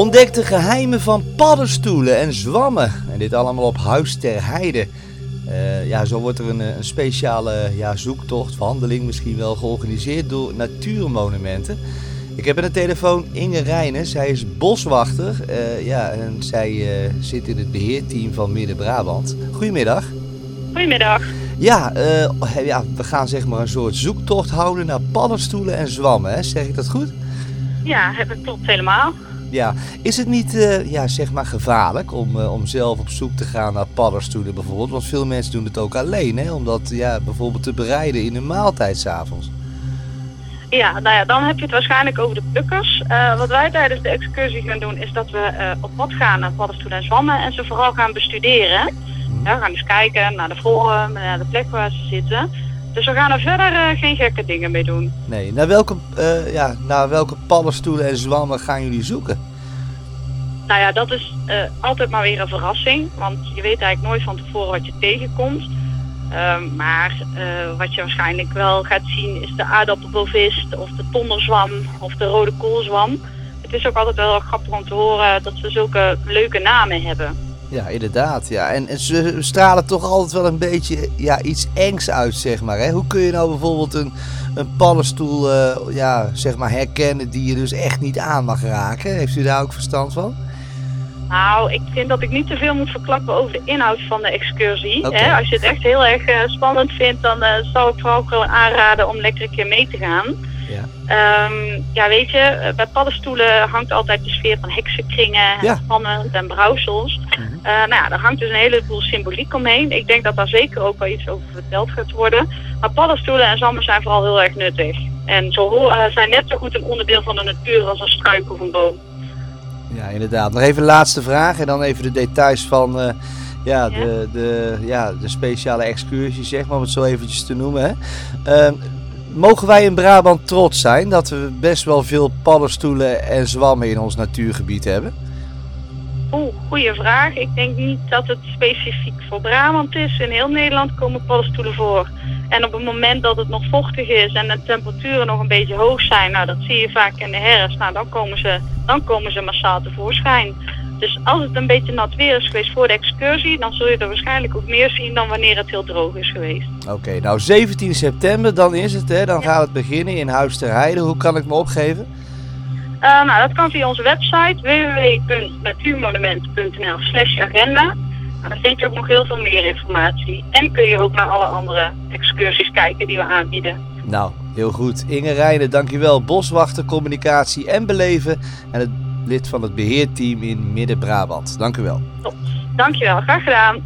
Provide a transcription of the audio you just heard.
Ontdek de geheimen van paddenstoelen en zwammen. En dit allemaal op Huis ter Heide. Eh, ja, zo wordt er een, een speciale ja, zoektocht, wandeling misschien wel, georganiseerd door Natuurmonumenten. Ik heb aan de telefoon Inge Rijnen. Zij is boswachter. Eh, ja, en zij eh, zit in het beheerteam van Midden-Brabant. Goedemiddag. Goedemiddag. Ja, eh, ja, we gaan zeg maar een soort zoektocht houden naar paddenstoelen en zwammen. Hè? Zeg ik dat goed? Ja, dat klopt helemaal. Ja, is het niet eh, ja, zeg maar gevaarlijk om, eh, om zelf op zoek te gaan naar paddenstoelen bijvoorbeeld? Want veel mensen doen het ook alleen, hè? om dat ja, bijvoorbeeld te bereiden in hun maaltijd s'avonds. Ja, nou ja, dan heb je het waarschijnlijk over de plukkers. Eh, wat wij tijdens de excursie gaan doen is dat we op pad gaan naar paddenstoelen en zwammen en ze vooral gaan bestuderen. Ja, we gaan dus kijken naar de vorm, naar de plek waar ze zitten. Dus we gaan er verder eh, geen gekke dingen mee doen. Nee, naar welke, eh, ja, naar welke paddenstoelen en zwammen gaan jullie zoeken? Nou ja, dat is eh, altijd maar weer een verrassing. Want je weet eigenlijk nooit van tevoren wat je tegenkomt. Ehm, maar wat je waarschijnlijk wel gaat zien is de aardappelbovist of de tonderzwam of de rode koolzwam. Het is ook altijd wel grappig om te horen dat ze zulke leuke namen hebben. Ja, inderdaad. Ja. En, ze stralen toch altijd wel een beetje ja, iets engs uit, zeg maar. Hè? Hoe kun je nou bijvoorbeeld een, een paddenstoel eh, ja, zeg maar herkennen die je dus echt niet aan mag raken? Heeft u daar ook verstand van? Nou, ik vind dat ik niet te veel moet verklappen over de inhoud van de excursie. Hè? Als je het echt heel erg eh, spannend vindt, dan eh, zou ik vooral gewoon aanraden om lekker een keer mee te gaan. Ja. Ehm, ja, weet je, eh, bij paddenstoelen hangt altijd de sfeer van heksenkringen, Ja. spannend en brouwsels. Mhm. Nou ja, daar hangt dus een heleboel symboliek omheen. Ik denk dat daar zeker ook wel iets over verteld gaat worden. Maar paddenstoelen en zwammen zijn vooral heel erg nuttig. En eh, zijn net zo goed een onderdeel van de natuur als een struik of een boom. Ja, inderdaad. Nog even laatste vraag en dan even de details van eh, ja, Ja. De, de, ja, de speciale excursie, zeg maar, om het zo eventjes te noemen. Hè. Ehm, mogen wij in Brabant trots zijn dat we best wel veel paddenstoelen en zwammen in ons natuurgebied hebben? Oeh, goede vraag. Ik denk niet dat het specifiek voor Brabant is. In heel Nederland komen paddenstoelen voor. En op het moment dat het nog vochtig is en de temperaturen nog een beetje hoog zijn, nou dat zie je vaak in de herfst, nou dan komen ze, dan komen ze massaal tevoorschijn. Dus als het een beetje nat weer is geweest voor de excursie, dan zul je er waarschijnlijk ook meer zien dan wanneer het heel droog is geweest. Oké, nou 17 september, dan is het, hè? Dan gaat het beginnen in Huis ter Heide. Hoe kan ik me opgeven? Eh, nou, dat kan via onze website www.natuurmonument.nl slash agenda. Nou, daar vind je ook nog heel veel meer informatie. En kun je ook naar alle andere excursies kijken die we aanbieden. Nou, heel goed. Inge Rijnen, dankjewel. Boswachter, communicatie en beleven. En het lid van het beheerteam in Midden-Brabant. Dank u wel. Dankjewel, graag gedaan.